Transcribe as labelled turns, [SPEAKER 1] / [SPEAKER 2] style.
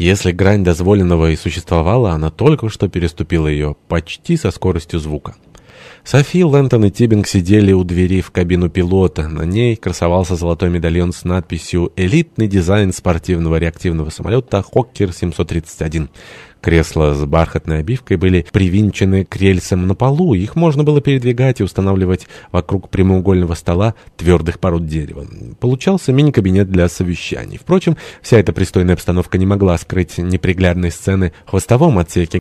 [SPEAKER 1] Если грань дозволенного и существовала, она только что переступила ее, почти со скоростью звука. Софи, Лэнтон и Тибинг сидели у двери в кабину пилота. На ней красовался золотой медальон с надписью «Элитный дизайн спортивного реактивного самолета Хоккер-731». Кресла с бархатной обивкой были привинчены к рельсам на полу, их можно было передвигать и устанавливать вокруг прямоугольного стола твердых пород дерева. Получался мини-кабинет для совещаний. Впрочем, вся эта пристойная обстановка не могла скрыть неприглядной сцены в хвостовом отсеке,